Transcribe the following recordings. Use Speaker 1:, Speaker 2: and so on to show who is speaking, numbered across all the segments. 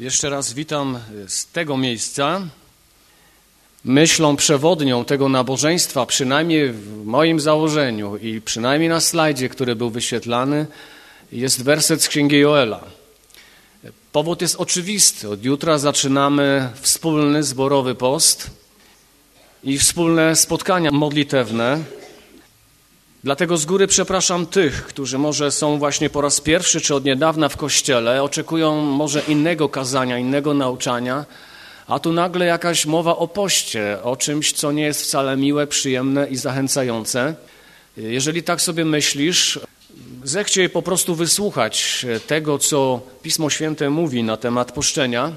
Speaker 1: Jeszcze raz witam z tego miejsca. Myślą przewodnią tego nabożeństwa, przynajmniej w moim założeniu i przynajmniej na slajdzie, który był wyświetlany, jest werset z Księgi Joela. Powód jest oczywisty. Od jutra zaczynamy wspólny zborowy post i wspólne spotkania modlitewne. Dlatego z góry przepraszam tych, którzy może są właśnie po raz pierwszy czy od niedawna w kościele, oczekują może innego kazania, innego nauczania, a tu nagle jakaś mowa o poście, o czymś, co nie jest wcale miłe, przyjemne i zachęcające. Jeżeli tak sobie myślisz, zechciej po prostu wysłuchać tego, co Pismo Święte mówi na temat poszczenia,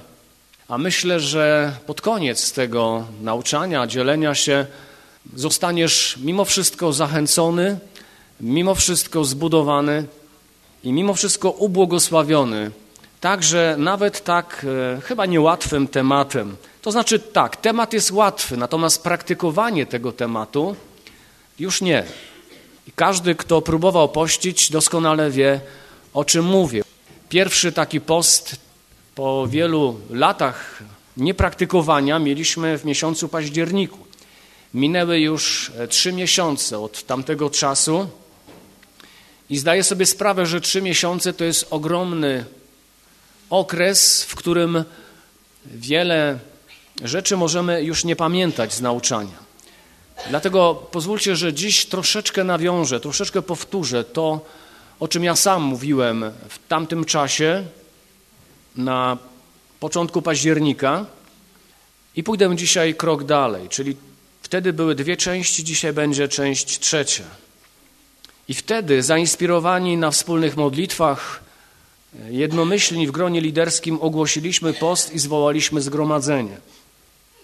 Speaker 1: a myślę, że pod koniec tego nauczania, dzielenia się, zostaniesz mimo wszystko zachęcony, mimo wszystko zbudowany i mimo wszystko ubłogosławiony. Także nawet tak e, chyba niełatwym tematem. To znaczy tak, temat jest łatwy, natomiast praktykowanie tego tematu już nie. I każdy, kto próbował pościć, doskonale wie, o czym mówię. Pierwszy taki post po wielu latach niepraktykowania mieliśmy w miesiącu październiku. Minęły już e, trzy miesiące od tamtego czasu i zdaję sobie sprawę, że trzy miesiące to jest ogromny okres, w którym wiele rzeczy możemy już nie pamiętać z nauczania. Dlatego pozwólcie, że dziś troszeczkę nawiążę, troszeczkę powtórzę to, o czym ja sam mówiłem w tamtym czasie, na początku października, i pójdę dzisiaj krok dalej, czyli Wtedy były dwie części, dzisiaj będzie część trzecia. I wtedy, zainspirowani na wspólnych modlitwach, jednomyślni w gronie liderskim ogłosiliśmy post i zwołaliśmy zgromadzenie.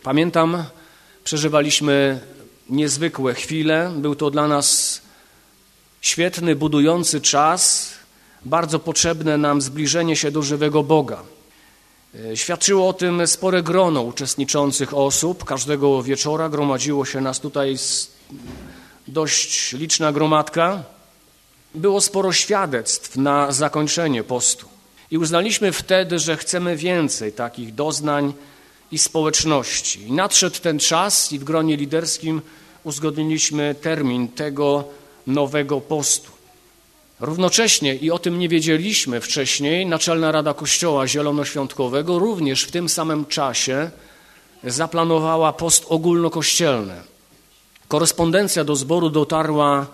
Speaker 1: Pamiętam, przeżywaliśmy niezwykłe chwile. Był to dla nas świetny, budujący czas, bardzo potrzebne nam zbliżenie się do żywego Boga. E, świadczyło o tym spore grono uczestniczących osób. Każdego wieczora gromadziło się nas tutaj dość liczna gromadka. Było sporo świadectw na zakończenie postu. I uznaliśmy wtedy, że chcemy więcej takich doznań i społeczności. I nadszedł ten czas i w gronie liderskim uzgodniliśmy termin tego nowego postu. Równocześnie, i o tym nie wiedzieliśmy wcześniej, Naczelna Rada Kościoła Zielonoświątkowego również w tym samym czasie zaplanowała post ogólnokościelny. Korespondencja do zboru dotarła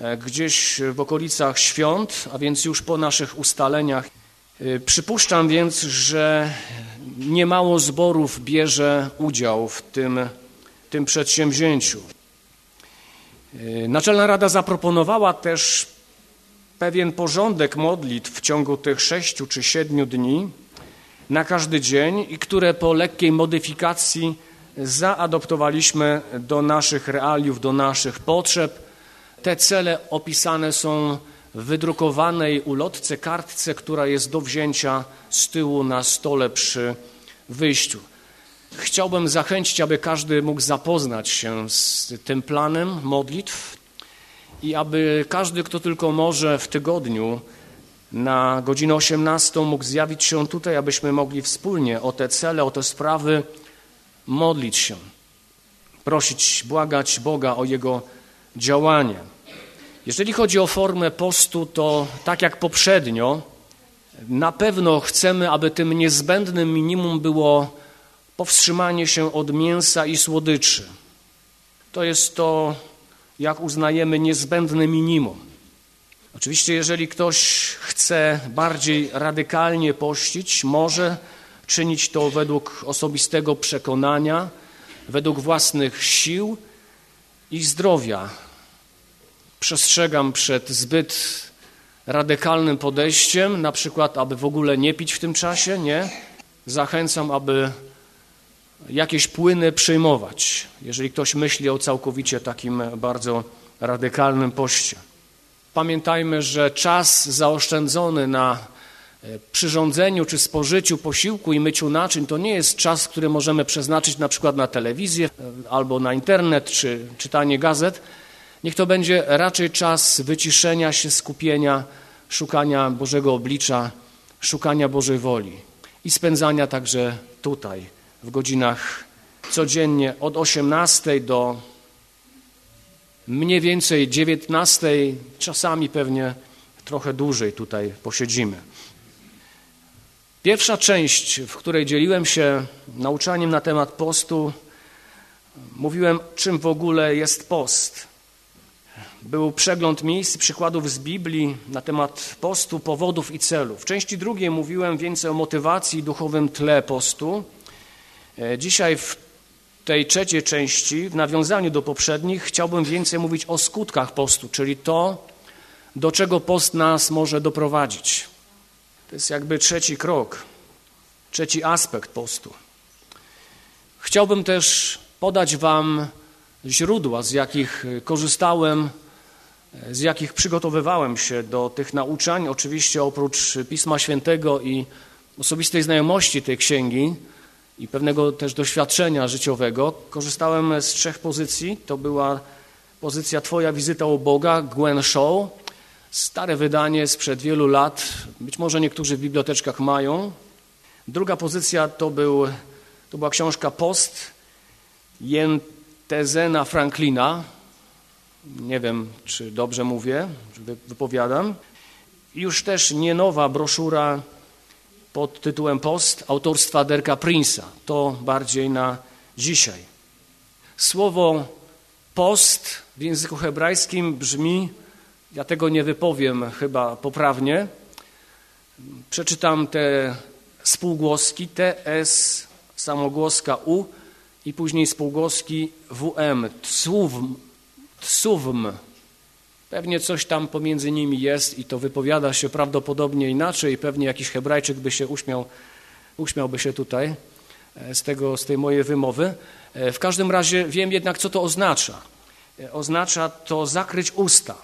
Speaker 1: e, gdzieś w okolicach świąt, a więc już po naszych ustaleniach. E, przypuszczam więc, że niemało zborów bierze udział w tym, tym przedsięwzięciu. E, Naczelna Rada zaproponowała też pewien porządek modlitw w ciągu tych sześciu czy siedmiu dni na każdy dzień i które po lekkiej modyfikacji zaadoptowaliśmy do naszych realiów, do naszych potrzeb. Te cele opisane są w wydrukowanej ulotce, kartce, która jest do wzięcia z tyłu na stole przy wyjściu. Chciałbym zachęcić, aby każdy mógł zapoznać się z tym planem modlitw, i aby każdy, kto tylko może w tygodniu na godzinę 18 mógł zjawić się tutaj, abyśmy mogli wspólnie o te cele, o te sprawy modlić się, prosić, błagać Boga o Jego działanie. Jeżeli chodzi o formę postu, to tak jak poprzednio, na pewno chcemy, aby tym niezbędnym minimum było powstrzymanie się od mięsa i słodyczy. To jest to jak uznajemy niezbędne minimum. Oczywiście, jeżeli ktoś chce bardziej radykalnie pościć, może czynić to według osobistego przekonania, według własnych sił i zdrowia. Przestrzegam przed zbyt radykalnym podejściem, na przykład, aby w ogóle nie pić w tym czasie, nie. Zachęcam, aby jakieś płyny przyjmować, jeżeli ktoś myśli o całkowicie takim bardzo radykalnym poście. Pamiętajmy, że czas zaoszczędzony na e, przyrządzeniu czy spożyciu posiłku i myciu naczyń to nie jest czas, który możemy przeznaczyć na przykład na telewizję e, albo na internet czy czytanie gazet. Niech to będzie raczej czas wyciszenia się, skupienia, szukania Bożego oblicza, szukania Bożej woli. I i spędzania także tutaj w godzinach codziennie od 18 do mniej więcej 19, czasami pewnie trochę dłużej tutaj posiedzimy. Pierwsza część, w której dzieliłem się nauczaniem na temat postu, mówiłem, czym w ogóle jest post. Był przegląd miejsc, przykładów z Biblii na temat postu, powodów i celów. W części drugiej mówiłem więcej o motywacji i duchowym tle postu. E, dzisiaj w tej trzeciej części, w nawiązaniu do poprzednich, chciałbym więcej mówić o skutkach postu, czyli to, do czego post nas może doprowadzić. To jest jakby trzeci krok, trzeci aspekt postu. Chciałbym też podać Wam źródła, z jakich korzystałem, z jakich przygotowywałem się do tych nauczań. Oczywiście oprócz Pisma Świętego i osobistej znajomości tej księgi i pewnego też doświadczenia życiowego, korzystałem z trzech pozycji. To była pozycja Twoja wizyta u Boga, Gwen Shaw, Stare wydanie sprzed wielu lat, być może niektórzy w biblioteczkach mają. Druga pozycja to, był, to była książka Post Jentezena Franklina. Nie wiem, czy dobrze mówię, czy wypowiadam. Już też nie nowa broszura pod tytułem Post autorstwa Derka Prince'a. To bardziej na dzisiaj. Słowo post w języku hebrajskim brzmi ja tego nie wypowiem chyba poprawnie. Przeczytam te spółgłoski TS, samogłoska U i później spółgłoski WM, tsuvm, tsuvm. Pewnie coś tam pomiędzy nimi jest i to wypowiada się prawdopodobnie inaczej. Pewnie jakiś Hebrajczyk by się uśmiał, uśmiałby się tutaj e, z, tego, z tej mojej wymowy. E, w każdym razie wiem jednak, co to oznacza. E, oznacza to zakryć usta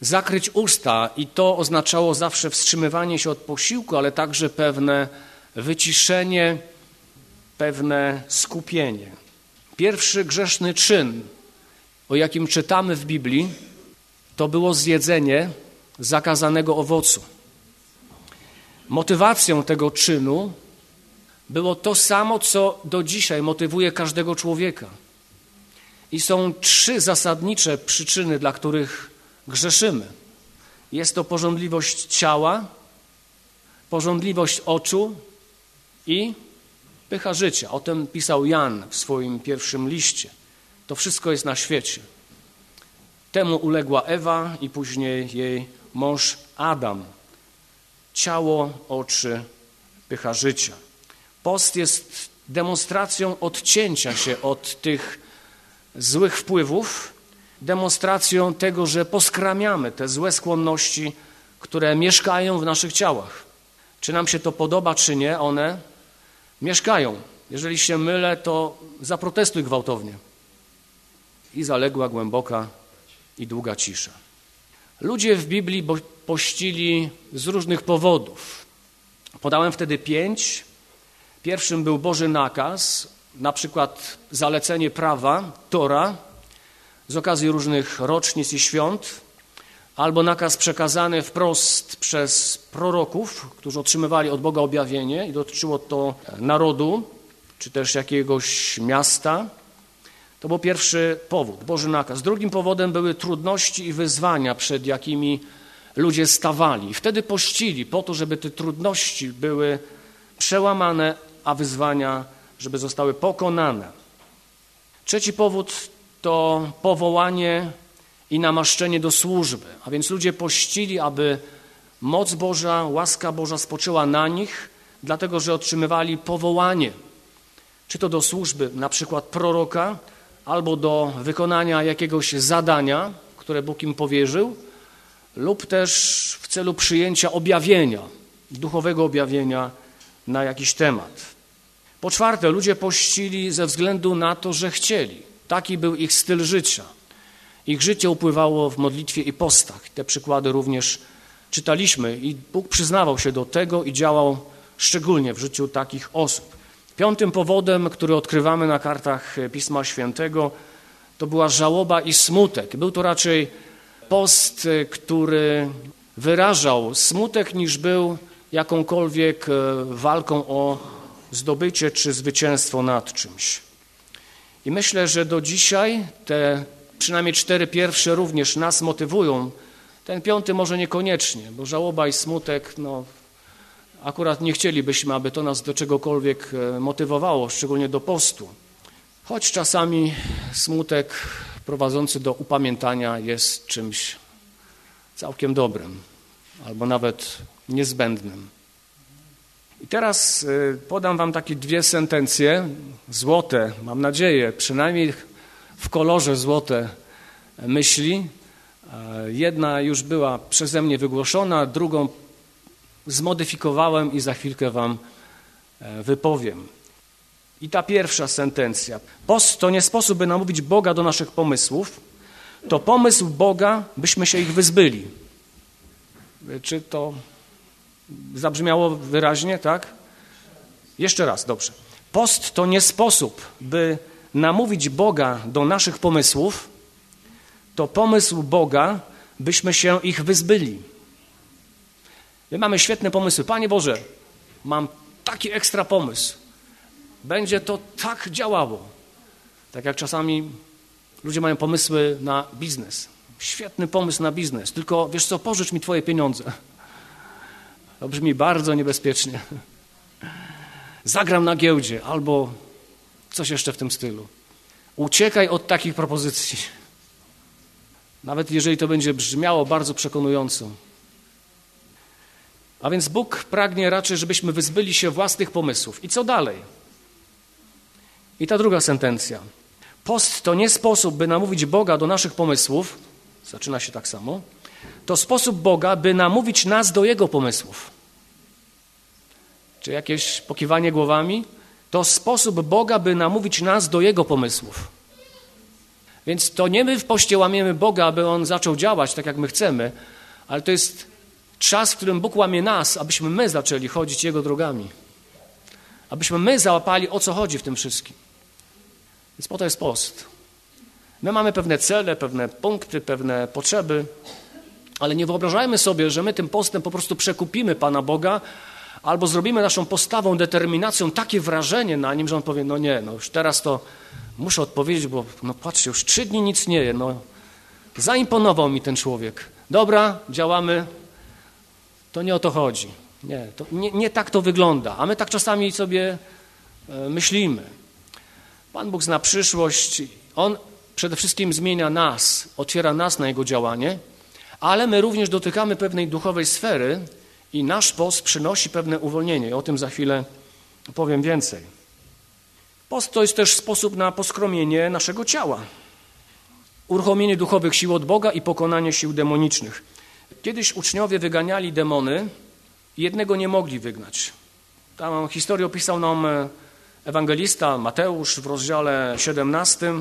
Speaker 1: zakryć usta i to oznaczało zawsze wstrzymywanie się od posiłku, ale także pewne wyciszenie, pewne skupienie. Pierwszy grzeszny czyn, o jakim czytamy w Biblii, to było zjedzenie zakazanego owocu. Motywacją tego czynu było to samo, co do dzisiaj motywuje każdego człowieka. I są trzy zasadnicze przyczyny, dla których grzeszymy. Jest to porządliwość ciała, porządliwość oczu i pycha życia. O tym pisał Jan w swoim pierwszym liście. To wszystko jest na świecie. Temu uległa Ewa i później jej mąż Adam. Ciało, oczy, pycha życia. Post jest demonstracją odcięcia się od tych złych wpływów demonstracją tego, że poskramiamy te złe skłonności, które mieszkają w naszych ciałach. Czy nam się to podoba, czy nie, one mieszkają. Jeżeli się mylę, to zaprotestuj gwałtownie. I zaległa głęboka i długa cisza. Ludzie w Biblii pościli z różnych powodów. Podałem wtedy pięć. Pierwszym był Boży nakaz, na przykład zalecenie prawa, Tora, z okazji różnych rocznic i świąt, albo nakaz przekazany wprost przez proroków, którzy otrzymywali od Boga objawienie i dotyczyło to narodu, czy też jakiegoś miasta. To był pierwszy powód, Boży nakaz. Drugim powodem były trudności i wyzwania, przed jakimi ludzie stawali. Wtedy pościli po to, żeby te trudności były przełamane, a wyzwania, żeby zostały pokonane. Trzeci powód to powołanie i namaszczenie do służby. A więc ludzie pościli, aby moc Boża, łaska Boża spoczęła na nich, dlatego że otrzymywali powołanie. Czy to do służby, na przykład proroka, albo do wykonania jakiegoś zadania, które Bóg im powierzył, lub też w celu przyjęcia objawienia, duchowego objawienia na jakiś temat. Po czwarte, ludzie pościli ze względu na to, że chcieli. Taki był ich styl życia. Ich życie upływało w modlitwie i postach. Te przykłady również czytaliśmy i Bóg przyznawał się do tego i działał szczególnie w życiu takich osób. Piątym powodem, który odkrywamy na kartach Pisma Świętego, to była żałoba i smutek. Był to raczej post, który wyrażał smutek, niż był jakąkolwiek e, walką o zdobycie czy zwycięstwo nad czymś. I myślę, że do dzisiaj te przynajmniej cztery pierwsze również nas motywują. Ten piąty może niekoniecznie, bo żałoba i smutek, no akurat nie chcielibyśmy, aby to nas do czegokolwiek e, motywowało, szczególnie do postu. Choć czasami smutek prowadzący do upamiętania jest czymś całkiem dobrym, albo nawet niezbędnym. I teraz y, podam Wam takie dwie sentencje, złote, mam nadzieję, przynajmniej w kolorze złote myśli. Jedna już była przeze mnie wygłoszona, drugą zmodyfikowałem i za chwilkę Wam e, wypowiem. I ta pierwsza sentencja. Post to nie sposób, by namówić Boga do naszych pomysłów, to pomysł Boga, byśmy się ich wyzbyli. Czy to zabrzmiało wyraźnie, tak? Jeszcze raz, dobrze. Post to nie sposób, by namówić Boga do naszych pomysłów, to pomysł Boga, byśmy się ich wyzbyli. My mamy świetne pomysły. Panie Boże, mam taki ekstra pomysł. Będzie to tak działało. Tak jak czasami ludzie mają pomysły na biznes. Świetny pomysł na biznes, tylko wiesz co, pożycz mi Twoje pieniądze. To brzmi bardzo niebezpiecznie. Zagram na giełdzie albo coś jeszcze w tym stylu. Uciekaj od takich propozycji. Nawet jeżeli to będzie brzmiało bardzo przekonująco. A więc Bóg pragnie raczej, żebyśmy wyzbyli się własnych pomysłów. I co dalej? I ta druga sentencja. Post to nie sposób, by namówić Boga do naszych pomysłów. Zaczyna się tak samo to sposób Boga, by namówić nas do Jego pomysłów. Czy jakieś pokiwanie głowami? To sposób Boga, by namówić nas do Jego pomysłów. Więc to nie my w poście łamiemy Boga, aby On zaczął działać tak, jak my chcemy, ale to jest czas, w którym Bóg łamie nas, abyśmy my zaczęli chodzić Jego drogami. Abyśmy my załapali, o co chodzi w tym wszystkim. Więc po to jest post. My mamy pewne cele, pewne punkty, pewne potrzeby, ale nie wyobrażajmy sobie, że my tym postem po prostu przekupimy Pana Boga albo zrobimy naszą postawą, determinacją takie wrażenie na nim, że on powie, no nie, no już teraz to muszę odpowiedzieć, bo no patrzcie, już trzy dni nic nie je, no zaimponował mi ten człowiek. Dobra, działamy. To nie o to chodzi. Nie, to nie, nie tak to wygląda, a my tak czasami sobie e, myślimy. Pan Bóg zna przyszłość, On przede wszystkim zmienia nas, otwiera nas na Jego działanie, ale my również dotykamy pewnej duchowej sfery i nasz post przynosi pewne uwolnienie. O tym za chwilę powiem więcej. Post to jest też sposób na poskromienie naszego ciała. Uruchomienie duchowych sił od Boga i pokonanie sił demonicznych. Kiedyś uczniowie wyganiali demony jednego nie mogli wygnać. Tam historię opisał nam e, ewangelista Mateusz w rozdziale 17.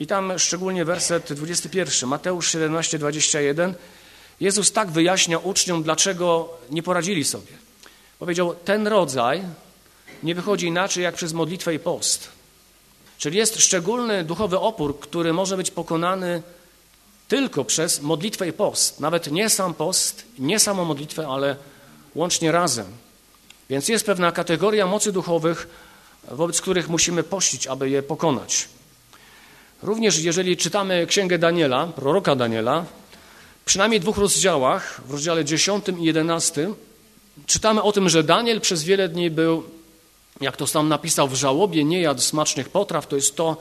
Speaker 1: I tam szczególnie werset 21, Mateusz 17, 21, Jezus tak wyjaśnia uczniom, dlaczego nie poradzili sobie. Powiedział, ten rodzaj nie wychodzi inaczej jak przez modlitwę i post. Czyli jest szczególny duchowy opór, który może być pokonany tylko przez modlitwę i post. Nawet nie sam post, nie samą modlitwę, ale łącznie razem. Więc jest pewna kategoria mocy duchowych, wobec których musimy pościć, aby je pokonać. Również jeżeli czytamy Księgę Daniela, proroka Daniela, przynajmniej dwóch rozdziałach, w rozdziale 10 i 11, czytamy o tym, że Daniel przez wiele dni był, jak to sam napisał, w żałobie, nie jadł smacznych potraw, to jest to,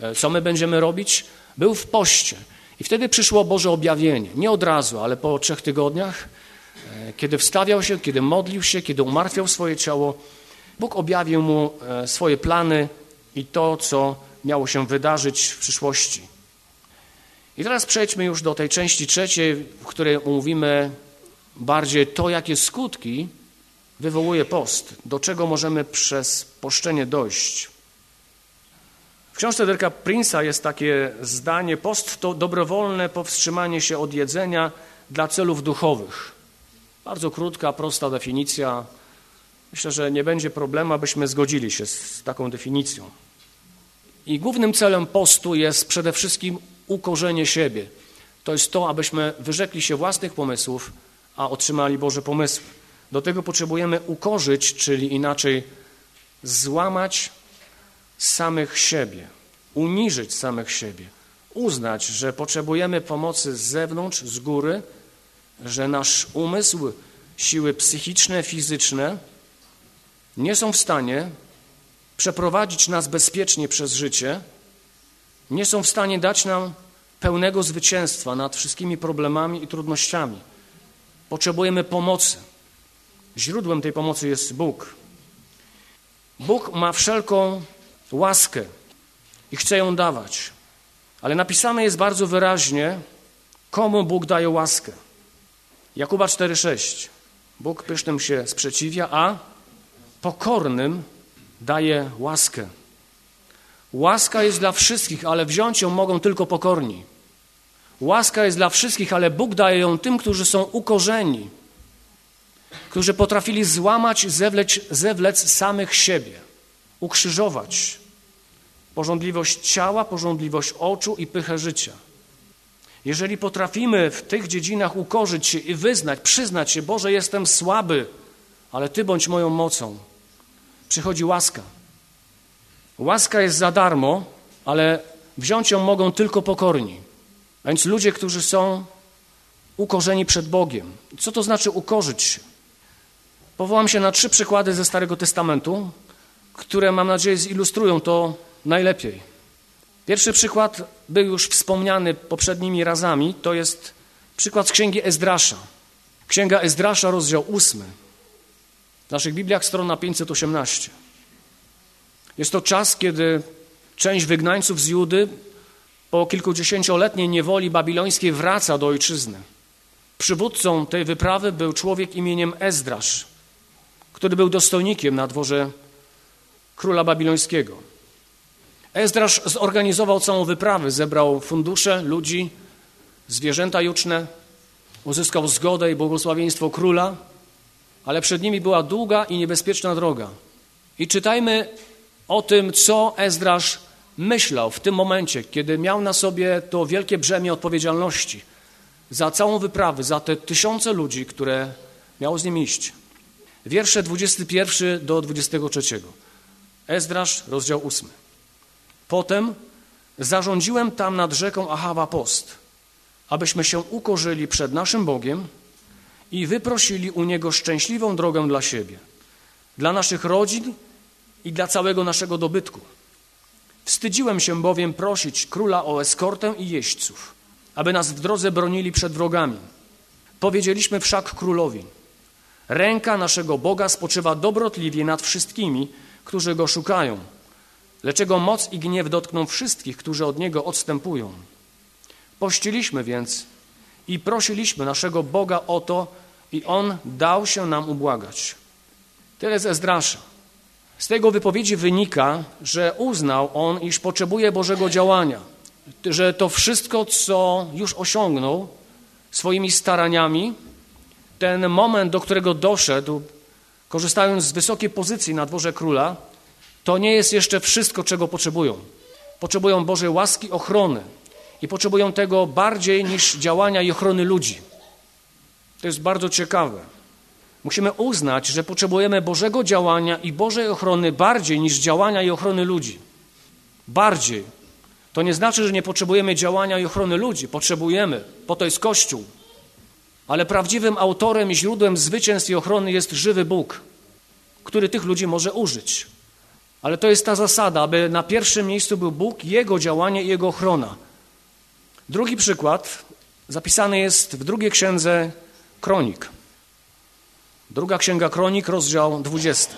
Speaker 1: e, co my będziemy robić, był w poście. I wtedy przyszło Boże objawienie. Nie od razu, ale po trzech tygodniach, e, kiedy wstawiał się, kiedy modlił się, kiedy umartwiał swoje ciało, Bóg objawił mu e, swoje plany i to, co miało się wydarzyć w przyszłości. I teraz przejdźmy już do tej części trzeciej, w której omówimy bardziej to, jakie skutki wywołuje post, do czego możemy przez poszczenie dojść. W książce Derka Prince'a jest takie zdanie: Post to dobrowolne powstrzymanie się od jedzenia dla celów duchowych. Bardzo krótka, prosta definicja. Myślę, że nie będzie problemu, abyśmy zgodzili się z taką definicją. I głównym celem postu jest przede wszystkim ukorzenie siebie. To jest to, abyśmy wyrzekli się własnych pomysłów, a otrzymali Boże pomysły. Do tego potrzebujemy ukorzyć, czyli inaczej złamać samych siebie, uniżyć samych siebie, uznać, że potrzebujemy pomocy z zewnątrz, z góry, że nasz umysł, siły psychiczne, fizyczne nie są w stanie przeprowadzić nas bezpiecznie przez życie, nie są w stanie dać nam pełnego zwycięstwa nad wszystkimi problemami i trudnościami. Potrzebujemy pomocy. Źródłem tej pomocy jest Bóg. Bóg ma wszelką łaskę i chce ją dawać. Ale napisane jest bardzo wyraźnie, komu Bóg daje łaskę. Jakuba 4,6. Bóg pysznym się sprzeciwia, a pokornym daje łaskę. Łaska jest dla wszystkich, ale wziąć ją mogą tylko pokorni. Łaska jest dla wszystkich, ale Bóg daje ją tym, którzy są ukorzeni, którzy potrafili złamać, zewlec, zewlec samych siebie, ukrzyżować porządliwość ciała, porządliwość oczu i pychę życia. Jeżeli potrafimy w tych dziedzinach ukorzyć się i wyznać, przyznać się, Boże, jestem słaby, ale Ty bądź moją mocą, przychodzi łaska. Łaska jest za darmo, ale wziąć ją mogą tylko pokorni. A więc ludzie, którzy są ukorzeni przed Bogiem. Co to znaczy ukorzyć się? Powołam się na trzy przykłady ze Starego Testamentu, które mam nadzieję zilustrują to najlepiej. Pierwszy przykład był już wspomniany poprzednimi razami, to jest przykład z Księgi Ezdrasza. Księga Ezdrasza, rozdział 8. W naszych Bibliach strona 518. Jest to czas, kiedy część wygnańców z Judy po kilkudziesięcioletniej niewoli babilońskiej wraca do ojczyzny. Przywódcą tej wyprawy był człowiek imieniem Ezdrasz, który był dostojnikiem na dworze króla babilońskiego. Ezdrasz zorganizował całą wyprawę, zebrał fundusze, ludzi, zwierzęta juczne, uzyskał zgodę i błogosławieństwo króla, ale przed nimi była długa i niebezpieczna droga. I czytajmy o tym, co Ezdrasz myślał w tym momencie, kiedy miał na sobie to wielkie brzemię odpowiedzialności za całą wyprawę, za te tysiące ludzi, które miało z nim iść. Wiersze 21 do 23. Ezdrasz, rozdział 8. Potem zarządziłem tam nad rzeką Achawa post, abyśmy się ukorzyli przed naszym Bogiem i wyprosili u Niego szczęśliwą drogę dla siebie, dla naszych rodzin i dla całego naszego dobytku. Wstydziłem się bowiem prosić króla o eskortę i jeźdźców, aby nas w drodze bronili przed wrogami. Powiedzieliśmy wszak królowi, ręka naszego Boga spoczywa dobrotliwie nad wszystkimi, którzy Go szukają, lecz Jego moc i gniew dotkną wszystkich, którzy od Niego odstępują. Pościliśmy więc i prosiliśmy naszego Boga o to i On dał się nam ubłagać. Tyle ze Ezdrasza. Z tego wypowiedzi wynika, że uznał on, iż potrzebuje Bożego działania, że to wszystko, co już osiągnął swoimi staraniami, ten moment, do którego doszedł, korzystając z wysokiej pozycji na dworze króla, to nie jest jeszcze wszystko, czego potrzebują. Potrzebują Bożej łaski, ochrony i potrzebują tego bardziej niż działania i ochrony ludzi. To jest bardzo ciekawe. Musimy uznać, że potrzebujemy Bożego działania i Bożej ochrony bardziej niż działania i ochrony ludzi. Bardziej. To nie znaczy, że nie potrzebujemy działania i ochrony ludzi. Potrzebujemy, po to jest Kościół. Ale prawdziwym autorem i źródłem zwycięstw i ochrony jest żywy Bóg, który tych ludzi może użyć. Ale to jest ta zasada, aby na pierwszym miejscu był Bóg, Jego działanie i Jego ochrona. Drugi przykład zapisany jest w drugiej księdze Kronik. Druga Księga Kronik, rozdział 20.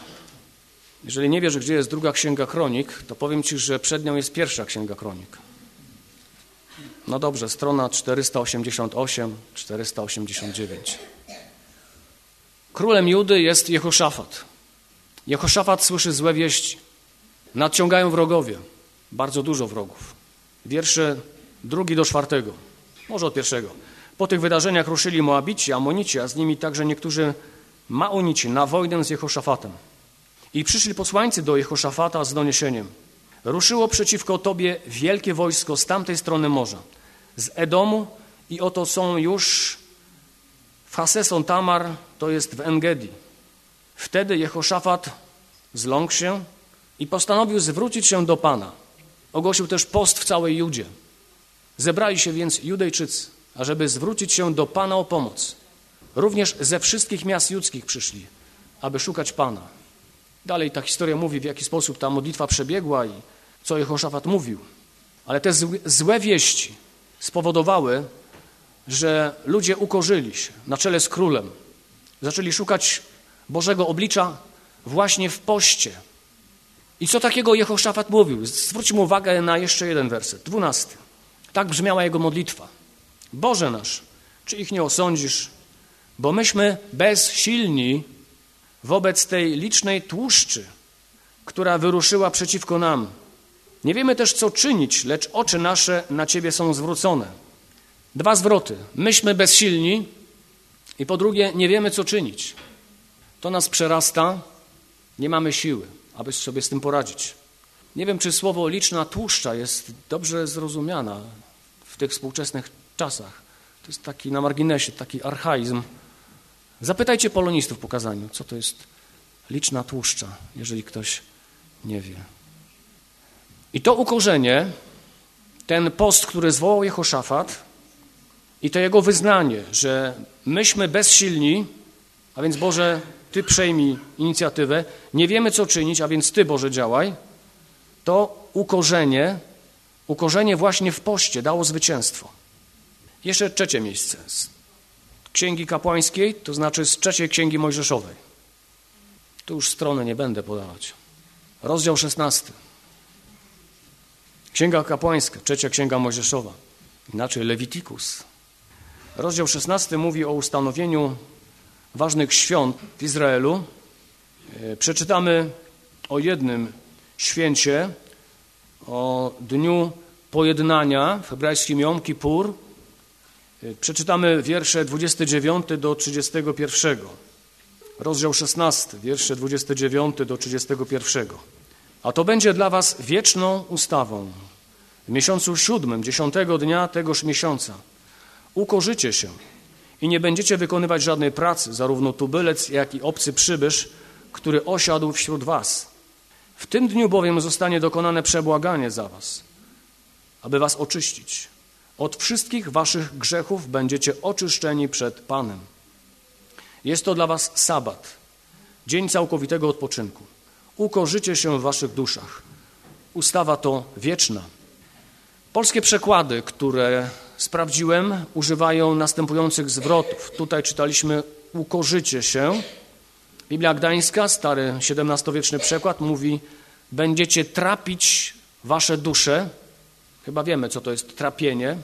Speaker 1: Jeżeli nie wiesz, gdzie jest druga Księga Kronik, to powiem Ci, że przed nią jest pierwsza Księga Kronik. No dobrze, strona 488, 489. Królem Judy jest Jehoszafat. Jehoszafat słyszy złe wieści. Nadciągają wrogowie, bardzo dużo wrogów. Wiersze drugi do czwartego, może od pierwszego. Po tych wydarzeniach ruszyli Moabici, Amonici, a z nimi także niektórzy Maonici na wojnę z Jehoszafatem. I przyszli posłańcy do Jehoszafata z doniesieniem. Ruszyło przeciwko tobie wielkie wojsko z tamtej strony morza, z Edomu i oto są już w Haseson Tamar, to jest w Engedi. Wtedy Jehoszafat zląkł się i postanowił zwrócić się do Pana. Ogłosił też post w całej Judzie. Zebrali się więc Judejczycy, ażeby zwrócić się do Pana o pomoc. Również ze wszystkich miast judzkich przyszli, aby szukać Pana. Dalej ta historia mówi, w jaki sposób ta modlitwa przebiegła i co Jehoszafat mówił. Ale te złe wieści spowodowały, że ludzie ukorzyli się na czele z królem. Zaczęli szukać Bożego oblicza właśnie w poście. I co takiego Jehoszafat mówił? Zwróćmy uwagę na jeszcze jeden werset, dwunasty. Tak brzmiała jego modlitwa. Boże nasz, czy ich nie osądzisz? Bo myśmy bezsilni wobec tej licznej tłuszczy, która wyruszyła przeciwko nam. Nie wiemy też, co czynić, lecz oczy nasze na Ciebie są zwrócone. Dwa zwroty. Myśmy bezsilni i po drugie, nie wiemy, co czynić. To nas przerasta, nie mamy siły, aby sobie z tym poradzić. Nie wiem, czy słowo liczna tłuszcza jest dobrze zrozumiana w tych współczesnych czasach. To jest taki na marginesie, taki archaizm. Zapytajcie polonistów po kazaniu, co to jest liczna tłuszcza, jeżeli ktoś nie wie. I to ukorzenie, ten post, który zwołał Jehoszafat i to jego wyznanie, że myśmy bezsilni, a więc Boże, Ty przejmij inicjatywę, nie wiemy co czynić, a więc Ty Boże działaj, to ukorzenie, ukorzenie właśnie w poście dało zwycięstwo. Jeszcze trzecie miejsce. Z Księgi Kapłańskiej, to znaczy z trzeciej Księgi Mojżeszowej. Tu już strony nie będę podawać. Rozdział 16. Księga Kapłańska, trzecia Księga Mojżeszowa, inaczej Levitikus. Rozdział 16 mówi o ustanowieniu ważnych świąt w Izraelu. E, przeczytamy o jednym święcie, o dniu pojednania w hebrajskim Jom Kippur. E, przeczytamy wiersze 29 do 31. Rozdział 16, wiersze 29 do 31. A to będzie dla was wieczną ustawą. W miesiącu siódmym, dziesiątego dnia tegoż miesiąca ukorzycie się i nie będziecie wykonywać żadnej pracy, zarówno tubylec, jak i obcy przybysz, który osiadł wśród was. W tym dniu bowiem zostanie dokonane przebłaganie za was, aby was oczyścić. Od wszystkich waszych grzechów będziecie oczyszczeni przed Panem. Jest to dla was sabat, dzień całkowitego odpoczynku. Ukorzycie się w waszych duszach. Ustawa to wieczna. Polskie przekłady, które sprawdziłem, używają następujących zwrotów. Tutaj czytaliśmy ukorzycie się. Biblia Gdańska, stary XVII-wieczny przekład, mówi będziecie trapić wasze dusze. Chyba wiemy, co to jest trapienie.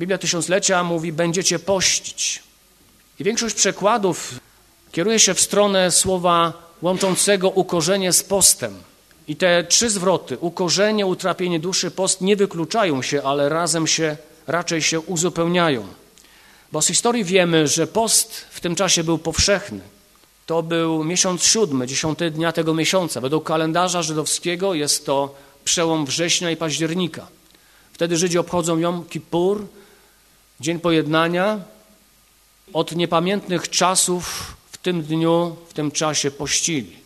Speaker 1: Biblia Tysiąclecia mówi będziecie pościć. I większość przekładów kieruje się w stronę słowa łączącego ukorzenie z postem. I te trzy zwroty, ukorzenie, utrapienie duszy, post nie wykluczają się, ale razem się, raczej się uzupełniają. Bo z historii wiemy, że post w tym czasie był powszechny. To był miesiąc siódmy, dziesiąty dnia tego miesiąca. Według kalendarza żydowskiego jest to przełom września i października. Wtedy Żydzi obchodzą Jom Kippur, Dzień Pojednania. Od niepamiętnych czasów w tym dniu, w tym czasie pościli.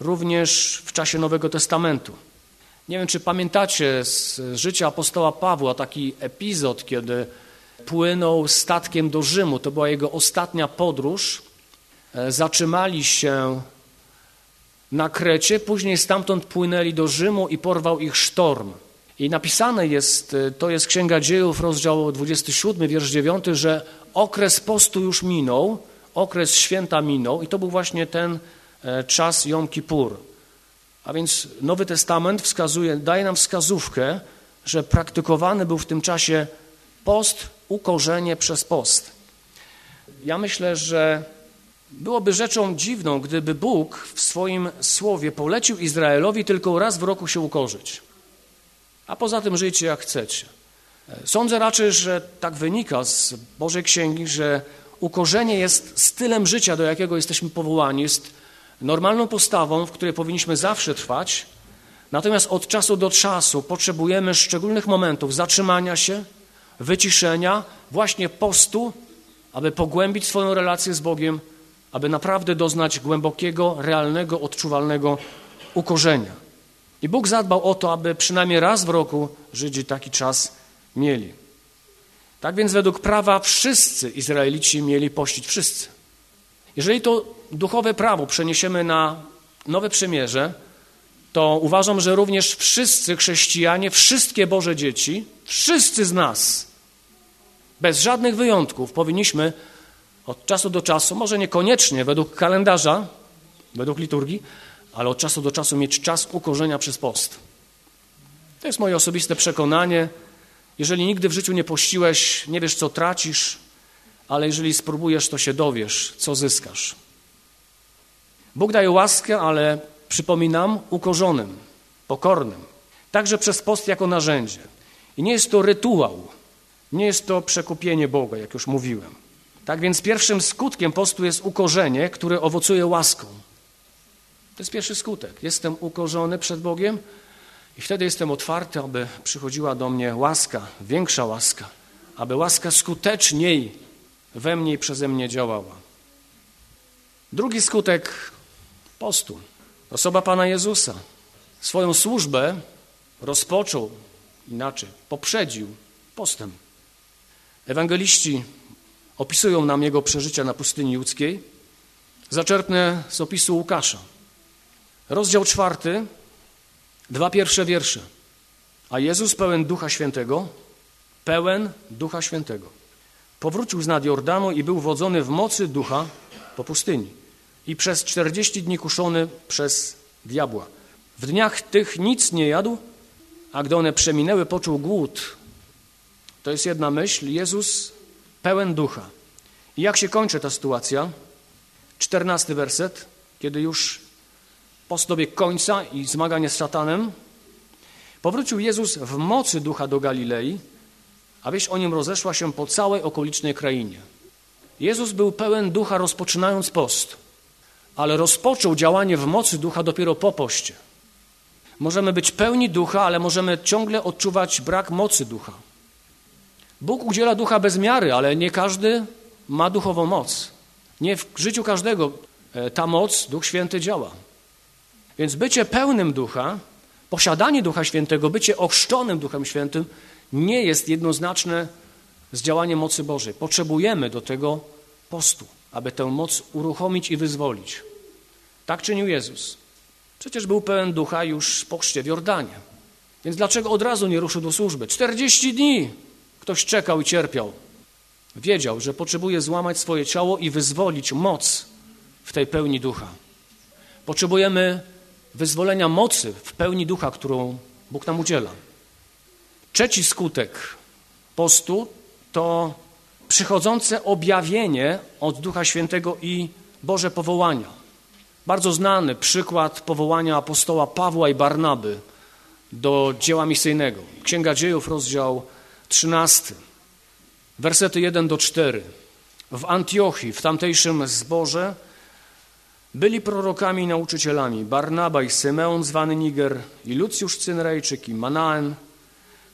Speaker 1: Również w czasie Nowego Testamentu. Nie wiem, czy pamiętacie z życia apostoła Pawła taki epizod, kiedy płynął statkiem do Rzymu. To była jego ostatnia podróż. E, zatrzymali się na Krecie, później stamtąd płynęli do Rzymu i porwał ich sztorm. I napisane jest, e, to jest Księga Dziejów, rozdział 27, wiersz 9, że okres postu już minął, okres święta minął i to był właśnie ten e, czas Jom Kippur. A więc Nowy Testament wskazuje, daje nam wskazówkę, że praktykowany był w tym czasie post, ukorzenie przez post. Ja myślę, że byłoby rzeczą dziwną, gdyby Bóg w swoim słowie polecił Izraelowi tylko raz w roku się ukorzyć. A poza tym żyjcie jak chcecie. Sądzę raczej, że tak wynika z Bożej Księgi, że ukorzenie jest stylem życia, do jakiego jesteśmy powołani, jest normalną postawą, w której powinniśmy zawsze trwać, natomiast od czasu do czasu potrzebujemy szczególnych momentów zatrzymania się, wyciszenia, właśnie postu, aby pogłębić swoją relację z Bogiem, aby naprawdę doznać głębokiego, realnego, odczuwalnego ukorzenia. I Bóg zadbał o to, aby przynajmniej raz w roku Żydzi taki czas mieli. Tak więc według prawa wszyscy Izraelici mieli pościć, wszyscy. Jeżeli to duchowe prawo przeniesiemy na nowe przymierze, to uważam, że również wszyscy chrześcijanie, wszystkie Boże dzieci, wszyscy z nas, bez żadnych wyjątków, powinniśmy od czasu do czasu, może niekoniecznie według kalendarza, według liturgii, ale od czasu do czasu mieć czas ukorzenia przez post. To jest moje osobiste przekonanie. Jeżeli nigdy w życiu nie pościłeś, nie wiesz, co tracisz, ale jeżeli spróbujesz, to się dowiesz, co zyskasz. Bóg daje łaskę, ale przypominam, ukorzonym, pokornym. Także przez post jako narzędzie. I nie jest to rytuał, nie jest to przekupienie Boga, jak już mówiłem. Tak więc pierwszym skutkiem postu jest ukorzenie, które owocuje łaską. To jest pierwszy skutek. Jestem ukorzony przed Bogiem i wtedy jestem otwarty, aby przychodziła do mnie łaska, większa łaska, aby łaska skuteczniej we mnie i przeze mnie działała. Drugi skutek postu. Osoba Pana Jezusa swoją służbę rozpoczął inaczej, poprzedził postem. Ewangeliści opisują nam jego przeżycia na pustyni ludzkiej. Zaczerpnę z opisu Łukasza. Rozdział czwarty, dwa pierwsze wiersze. A Jezus pełen Ducha Świętego, pełen Ducha Świętego, powrócił z nad Jordanu i był wodzony w mocy Ducha po pustyni i przez czterdzieści dni kuszony przez diabła. W dniach tych nic nie jadł, a gdy one przeminęły, poczuł głód. To jest jedna myśl. Jezus pełen ducha. I jak się kończy ta sytuacja? Czternasty werset, kiedy już post dobiegł końca i zmaganie z szatanem, powrócił Jezus w mocy ducha do Galilei, a wieść o nim rozeszła się po całej okolicznej krainie. Jezus był pełen ducha rozpoczynając post, ale rozpoczął działanie w mocy ducha dopiero po poście. Możemy być pełni ducha, ale możemy ciągle odczuwać brak mocy ducha. Bóg udziela ducha bez miary, ale nie każdy ma duchową moc. Nie w życiu każdego e, ta moc, Duch Święty działa. Więc bycie pełnym ducha, posiadanie Ducha Świętego, bycie ochrzczonym Duchem Świętym nie jest jednoznaczne z działaniem mocy Bożej. Potrzebujemy do tego postu, aby tę moc uruchomić i wyzwolić. Tak czynił Jezus. Przecież był pełen ducha już po chrzcie w Jordanie. Więc dlaczego od razu nie ruszył do służby? 40 dni ktoś czekał i cierpiał. Wiedział, że potrzebuje złamać swoje ciało i wyzwolić moc w tej pełni ducha. Potrzebujemy wyzwolenia mocy w pełni ducha, którą Bóg nam udziela. Trzeci skutek postu to przychodzące objawienie od Ducha Świętego i Boże powołania. Bardzo znany przykład powołania apostoła Pawła i Barnaby do dzieła misyjnego. Księga Dziejów, rozdział 13, wersety 1 do 4. W Antiochii, w tamtejszym zborze, byli prorokami i nauczycielami Barnaba i Symeon zwany Niger i Lucjusz Cynrejczyk i Manaen,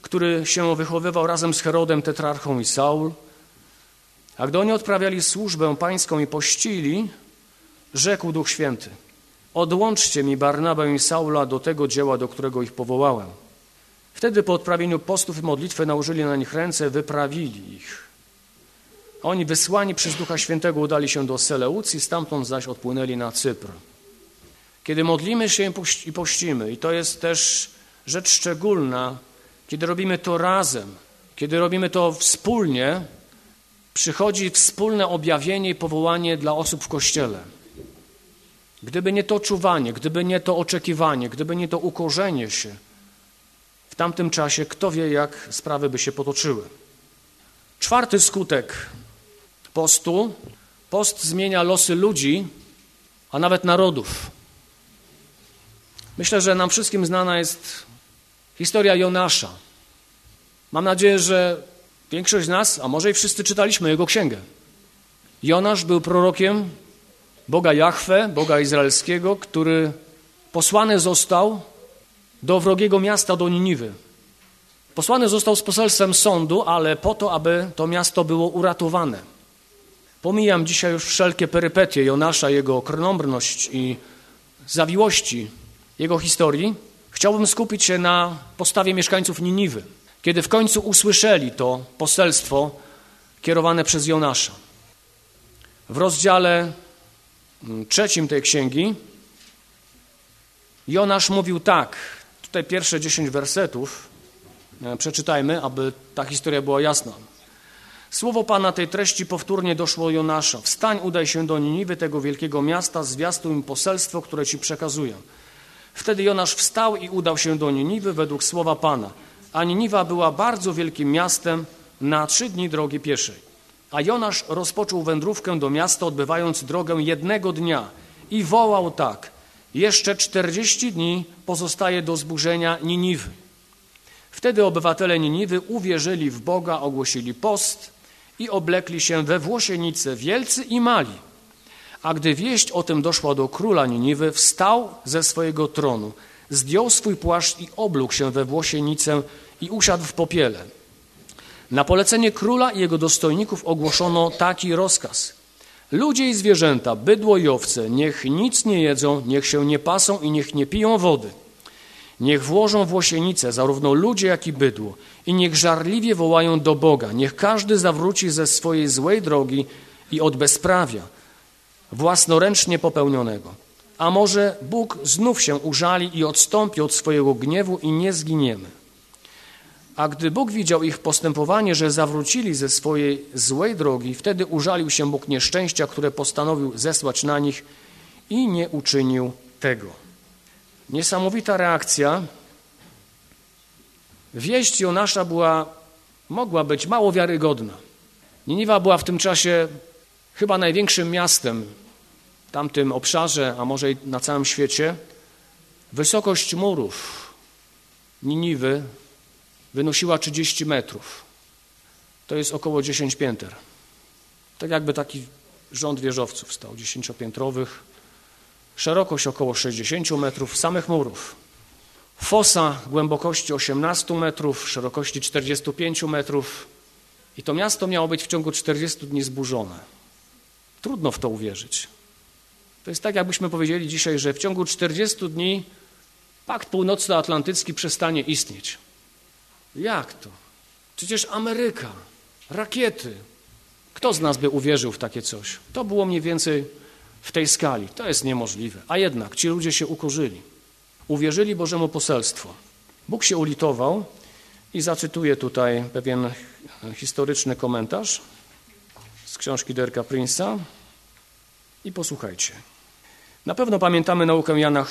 Speaker 1: który się wychowywał razem z Herodem, tetrarchą i Saul. A gdy oni odprawiali służbę pańską i pościli, rzekł Duch Święty, odłączcie mi Barnabę i Saula do tego dzieła, do którego ich powołałem. Wtedy po odprawieniu postów i modlitwy nałożyli na nich ręce, wyprawili ich. Oni wysłani przez Ducha Świętego udali się do Seleucji, stamtąd zaś odpłynęli na Cypr. Kiedy modlimy się i pościmy, i to jest też rzecz szczególna, kiedy robimy to razem, kiedy robimy to wspólnie, przychodzi wspólne objawienie i powołanie dla osób w Kościele. Gdyby nie to czuwanie, gdyby nie to oczekiwanie, gdyby nie to ukorzenie się, w tamtym czasie kto wie, jak sprawy by się potoczyły. Czwarty skutek postu. Post zmienia losy ludzi, a nawet narodów. Myślę, że nam wszystkim znana jest historia Jonasza. Mam nadzieję, że większość z nas, a może i wszyscy czytaliśmy jego księgę. Jonasz był prorokiem Boga Jahwe, Boga Izraelskiego, który posłany został do wrogiego miasta, do Niniwy. Posłany został z poselstwem sądu, ale po to, aby to miasto było uratowane. Pomijam dzisiaj już wszelkie perypetie Jonasza, jego krnąbrność i zawiłości jego historii. Chciałbym skupić się na postawie mieszkańców Niniwy, kiedy w końcu usłyszeli to poselstwo kierowane przez Jonasza. W rozdziale mm, trzecim tej księgi Jonasz mówił tak, tutaj pierwsze dziesięć wersetów e, przeczytajmy, aby ta historia była jasna. Słowo Pana tej treści powtórnie doszło Jonasza. Wstań, udaj się do Niniwy, tego wielkiego miasta, zwiastuj im poselstwo, które Ci przekazuję. Wtedy Jonasz wstał i udał się do Niniwy według słowa Pana. A Niniwa była bardzo wielkim miastem na trzy dni drogi pieszej. A Jonasz rozpoczął wędrówkę do miasta, odbywając drogę jednego dnia i wołał tak – jeszcze czterdzieści dni pozostaje do zburzenia Niniwy. Wtedy obywatele Niniwy uwierzyli w Boga, ogłosili post i oblekli się we włosienice wielcy i mali. A gdy wieść o tym doszła do króla Niniwy, wstał ze swojego tronu, zdjął swój płaszcz i oblógł się we włosienicę i usiadł w popiele. Na polecenie króla i jego dostojników ogłoszono taki rozkaz. Ludzie i zwierzęta, bydło i owce, niech nic nie jedzą, niech się nie pasą i niech nie piją wody. Niech włożą włosienice, zarówno ludzie, jak i bydło, i niech żarliwie wołają do Boga. Niech każdy zawróci ze swojej złej drogi i od bezprawia, własnoręcznie popełnionego. A może Bóg znów się użali i odstąpi od swojego gniewu i nie zginiemy. A gdy Bóg widział ich postępowanie, że zawrócili ze swojej złej drogi, wtedy użalił się Bóg nieszczęścia, które postanowił zesłać na nich i nie uczynił tego. Niesamowita reakcja. Wieść Jonasza była, mogła być mało wiarygodna. Niniwa była w tym czasie chyba największym miastem tamtym obszarze, a może i na całym świecie. Wysokość murów Niniwy wynosiła 30 metrów. To jest około 10 pięter. Tak jakby taki rząd wieżowców stał, dziesięciopiętrowych. Szerokość około 60 metrów samych murów. Fosa głębokości 18 metrów, szerokości 45 metrów. I to miasto miało być w ciągu 40 dni zburzone. Trudno w to uwierzyć. To jest tak, jakbyśmy powiedzieli dzisiaj, że w ciągu 40 dni Pakt Północnoatlantycki przestanie istnieć. Jak to? Przecież Ameryka, rakiety. Kto z nas by uwierzył w takie coś? To było mniej więcej w tej skali. To jest niemożliwe. A jednak ci ludzie się ukorzyli. Uwierzyli Bożemu poselstwu. Bóg się ulitował i zacytuję tutaj pewien historyczny komentarz z książki Derka Prince'a i posłuchajcie. Na pewno pamiętamy naukę Jana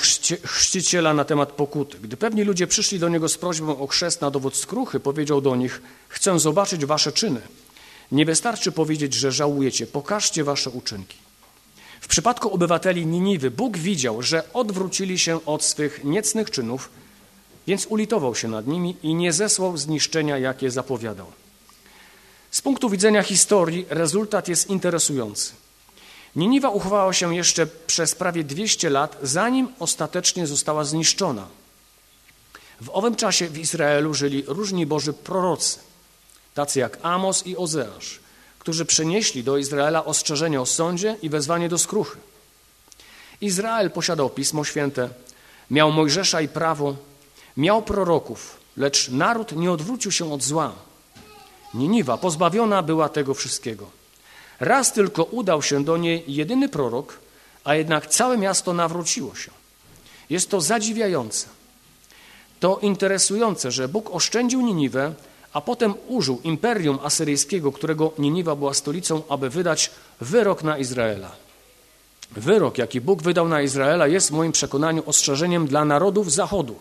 Speaker 1: Chrzciciela na temat pokuty. Gdy pewni ludzie przyszli do niego z prośbą o chrzest na dowód skruchy, powiedział do nich: Chcę zobaczyć wasze czyny. Nie wystarczy powiedzieć, że żałujecie, pokażcie wasze uczynki. W przypadku obywateli Niniwy Bóg widział, że odwrócili się od swych niecnych czynów, więc ulitował się nad nimi i nie zesłał zniszczenia, jakie zapowiadał. Z punktu widzenia historii rezultat jest interesujący. Niniwa uchwała się jeszcze przez prawie 200 lat, zanim ostatecznie została zniszczona. W owym czasie w Izraelu żyli różni boży prorocy, tacy jak Amos i Ozeasz, którzy przynieśli do Izraela ostrzeżenie o sądzie i wezwanie do skruchy. Izrael posiadał Pismo Święte, miał Mojżesza i prawo, miał proroków, lecz naród nie odwrócił się od zła. Niniwa pozbawiona była tego wszystkiego. Raz tylko udał się do niej jedyny prorok, a jednak całe miasto nawróciło się. Jest to zadziwiające. To interesujące, że Bóg oszczędził Niniwę, a potem użył imperium asyryjskiego, którego Niniwa była stolicą, aby wydać wyrok na Izraela. Wyrok, jaki Bóg wydał na Izraela, jest w moim przekonaniu ostrzeżeniem dla narodów Zachodu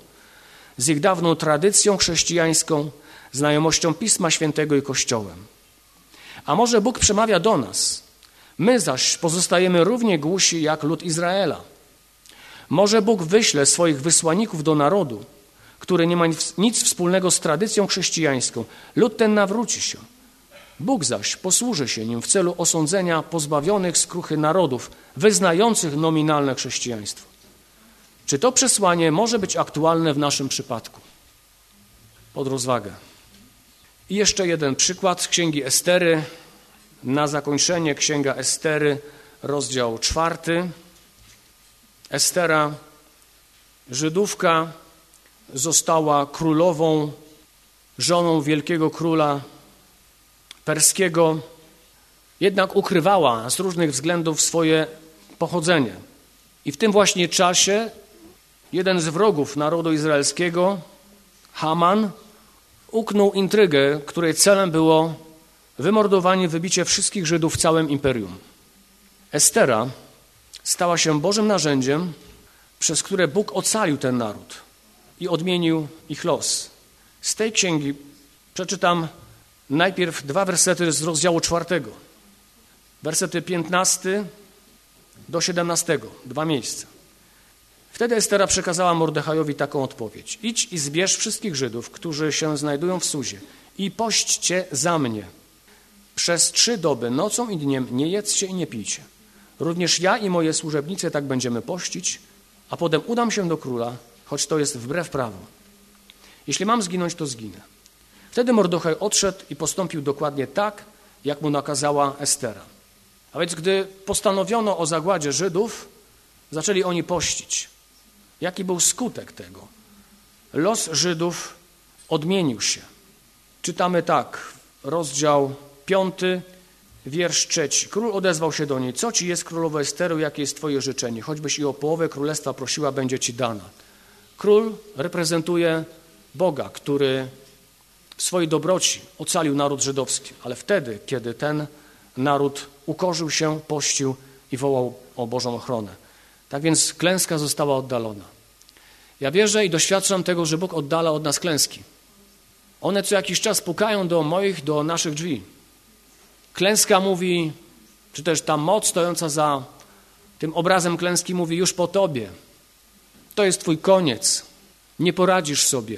Speaker 1: z ich dawną tradycją chrześcijańską, znajomością Pisma Świętego i Kościołem. A może Bóg przemawia do nas, my zaś pozostajemy równie głusi jak lud Izraela. Może Bóg wyśle swoich wysłanników do narodu, który nie ma nic wspólnego z tradycją chrześcijańską. Lud ten nawróci się. Bóg zaś posłuży się nim w celu osądzenia pozbawionych skruchy narodów, wyznających nominalne chrześcijaństwo. Czy to przesłanie może być aktualne w naszym przypadku? Pod rozwagę. I jeszcze jeden przykład z księgi Estery, na zakończenie Księga Estery, rozdział czwarty. Estera, Żydówka, została królową, żoną wielkiego króla perskiego, jednak ukrywała z różnych względów swoje pochodzenie. I w tym właśnie czasie jeden z wrogów narodu izraelskiego, Haman, uknął intrygę, której celem było wymordowanie, wybicie wszystkich Żydów w całym imperium. Estera stała się Bożym narzędziem, przez które Bóg ocalił ten naród i odmienił ich los. Z tej księgi przeczytam najpierw dwa wersety z rozdziału czwartego. Wersety 15 do 17, dwa miejsca. Wtedy Estera przekazała Mordechajowi taką odpowiedź. Idź i zbierz wszystkich Żydów, którzy się znajdują w Suzie i pośćcie za mnie. Przez trzy doby, nocą i dniem, nie jedzcie i nie pijcie. Również ja i moje służebnice tak będziemy pościć, a potem udam się do króla, choć to jest wbrew prawu. Jeśli mam zginąć, to zginę. Wtedy Mordochaj odszedł i postąpił dokładnie tak, jak mu nakazała Estera. A więc gdy postanowiono o zagładzie Żydów, zaczęli oni pościć. Jaki był skutek tego? Los Żydów odmienił się. Czytamy tak, rozdział piąty, wiersz trzeci. Król odezwał się do niej, co ci jest królowo Esteru, jakie jest twoje życzenie? Choćbyś i o połowę królestwa prosiła, będzie ci dana. Król reprezentuje Boga, który w swojej dobroci ocalił naród żydowski, ale wtedy, kiedy ten naród ukorzył się, pościł i wołał o Bożą ochronę. Tak więc klęska została oddalona. Ja wierzę i doświadczam tego, że Bóg oddala od nas klęski. One co jakiś czas pukają do moich, do naszych drzwi. Klęska mówi, czy też ta moc stojąca za tym obrazem klęski mówi już po tobie. To jest twój koniec. Nie poradzisz sobie.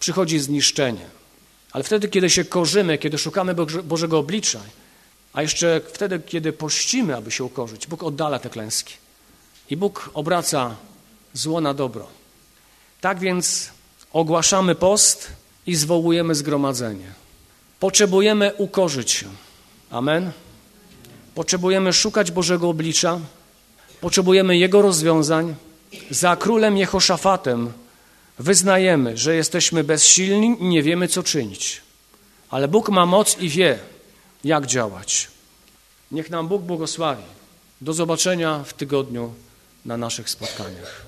Speaker 1: Przychodzi zniszczenie. Ale wtedy, kiedy się korzymy, kiedy szukamy Bożego oblicza, a jeszcze wtedy, kiedy pościmy, aby się ukorzyć, Bóg oddala te klęski. I Bóg obraca zło na dobro. Tak więc ogłaszamy post i zwołujemy zgromadzenie. Potrzebujemy ukorzyć się. Amen. Potrzebujemy szukać Bożego oblicza, potrzebujemy Jego rozwiązań. Za królem Jehoszafatem wyznajemy, że jesteśmy bezsilni i nie wiemy, co czynić. Ale Bóg ma moc i wie, jak działać. Niech nam Bóg błogosławi. Do zobaczenia w tygodniu na naszych spotkaniach.